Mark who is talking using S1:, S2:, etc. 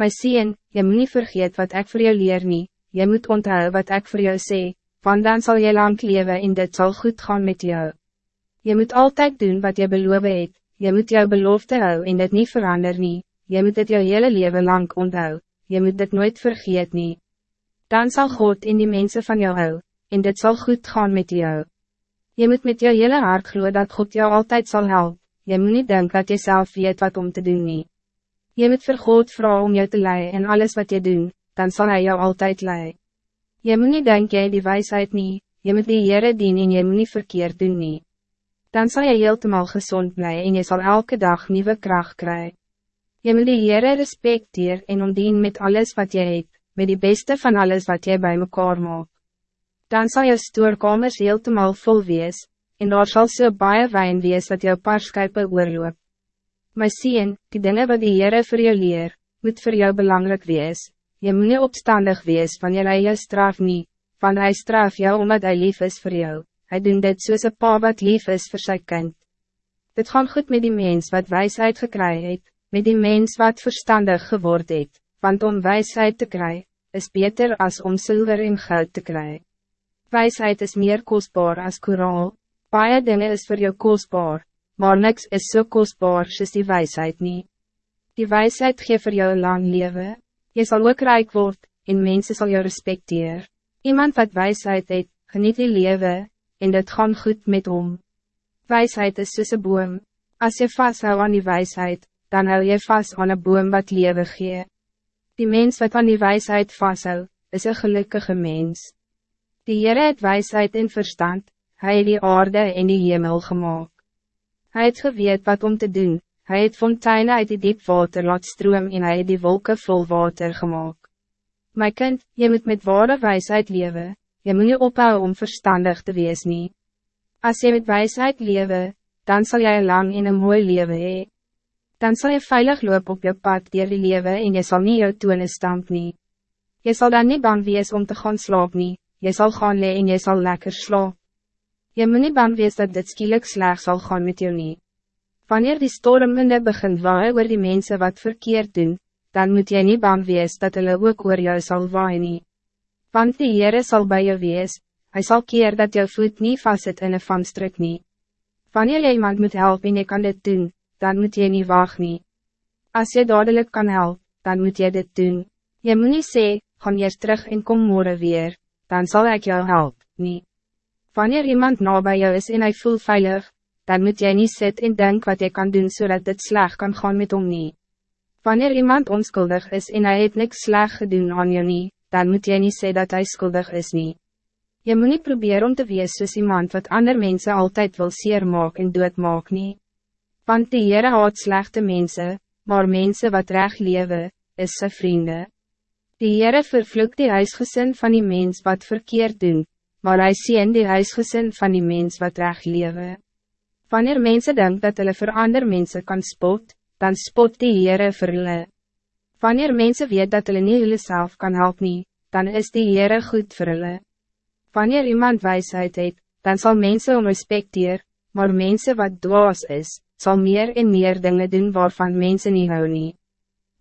S1: My sien, jy moet niet vergeet wat ik voor jou leer nie, jy moet onthou wat ik voor jou sê, want dan zal jy lang leven en dit zal goed gaan met jou. Je moet altijd doen wat je beloof het, je moet jou belofte hou en dit niet verander nie, je moet dit jou hele leven lang onthou, je moet dit nooit vergeet nie. Dan zal God in die mensen van jou hou, en dit zal goed gaan met jou. Je moet met jou hele hart geloof dat God jou altijd zal helpen. Je moet niet denken dat je zelf weet wat om te doen nie. Je moet vir God vragen om jou te leiden en alles wat je doet, dan zal hij jou altijd leiden. Je moet niet denken jy die wijsheid niet, je moet die Heere dien en je moet niet verkeerd doen nie. Dan zal je heeltemal gezond blijven en je zal elke dag nieuwe kracht krijgen. Je moet die Heere respecteer en omdien met alles wat je hebt, met die beste van alles wat jy bij mekaar maak. Dan zal je stoorkamers heeltemal vol wees, en daar sal so baie wijn wees dat jou paarskuipe oorloop. My sien, die dingen wat die Heere vir jou leer, moet voor jou belangrijk wees, je moet niet opstandig wees wanneer hij jou straf niet, want hij straf jou omdat hij lief is voor jou, hij doen dit soos een pa wat lief is voor zijn kind. Dit gaan goed met die mens wat wijsheid gekry het, met die mens wat verstandig geword het, want om wijsheid te krijgen, is beter als om zilver en goud te krijgen. Wijsheid is meer kostbaar als koraal, Baie dinge is voor jou kostbaar, maar niks is so kostbaar soos die wijsheid niet. Die wijsheid geeft voor jou lang leven, je zal ook rijk worden, en mensen zal jou respecteren. Iemand wat wijsheid heeft, geniet die leven, en dit gaan goed met om. Wijsheid is soos een boom, als je vasthou aan die wijsheid, dan hou je vast aan een boom wat leven gee. Die mens wat aan die wijsheid vasthou, is een gelukkige mens. Die Heere het wijsheid en verstand, Hij het die aarde en die hemel gemaakt. Hij het geweet wat om te doen, hij het fonteinen uit die diep water laat stroom en hij het die wolken vol water gemaakt. My kind, je moet met ware wijsheid leven, je moet je ophouden om verstandig te wees nie. Als je met wijsheid leven, dan zal jij lang in een mooi leven hee. Dan zal je veilig lopen op je pad dier die leven en je zal niet jou toene stamp nie. Je zal dan niet bang wees om te gaan slaap nie, je zal gaan lee en je zal lekker slaap. Je moet niet bang wees dat dit skielik sleg zal gaan met jou nie. Wanneer die stormende begin waai oor die mensen wat verkeerd doen, dan moet je niet bang wees dat hulle ook oor jou sal waai nie. Want die Heere sal bij jou wees, hij zal keer dat jou voet niet vast in een vanstruk nie. Wanneer jy iemand moet helpen en je kan dit doen, dan moet je niet wacht nie. Als je dadelijk kan helpen, dan moet je dit doen. Je moet niet zeggen, gaan eerst terug en kom morgen weer, dan zal ik jou helpen, niet. Wanneer iemand na bij jou is en hij voelt veilig, dan moet jij niet zitten en denk wat je kan doen zodat het slag kan gaan met hom nie. Wanneer iemand onschuldig is en hij het niks slag gedaan aan jou nie, dan moet jij niet zeggen dat hij schuldig is nie. Je moet niet proberen om te wees soos iemand wat ander mensen altijd wil seer maak en dood maak nie. Want die Heere haat slechte mensen, maar mensen wat recht leven, is zijn vrienden. Die Heere vervloekt die huisgezin van die mens wat verkeerd doen, maar hij sien die huisgezin van die mens wat recht lewe. Wanneer mensen denken dat hulle voor ander mensen kan spot, dan spot die Heere vir hulle. Wanneer mensen weet dat hulle nie hulle self kan help nie, dan is die Heere goed vir hulle. Wanneer iemand wijsheid het, dan zal mensen om respecteer, maar mensen wat dwaas is, zal meer en meer dingen doen waarvan mensen niet hou nie.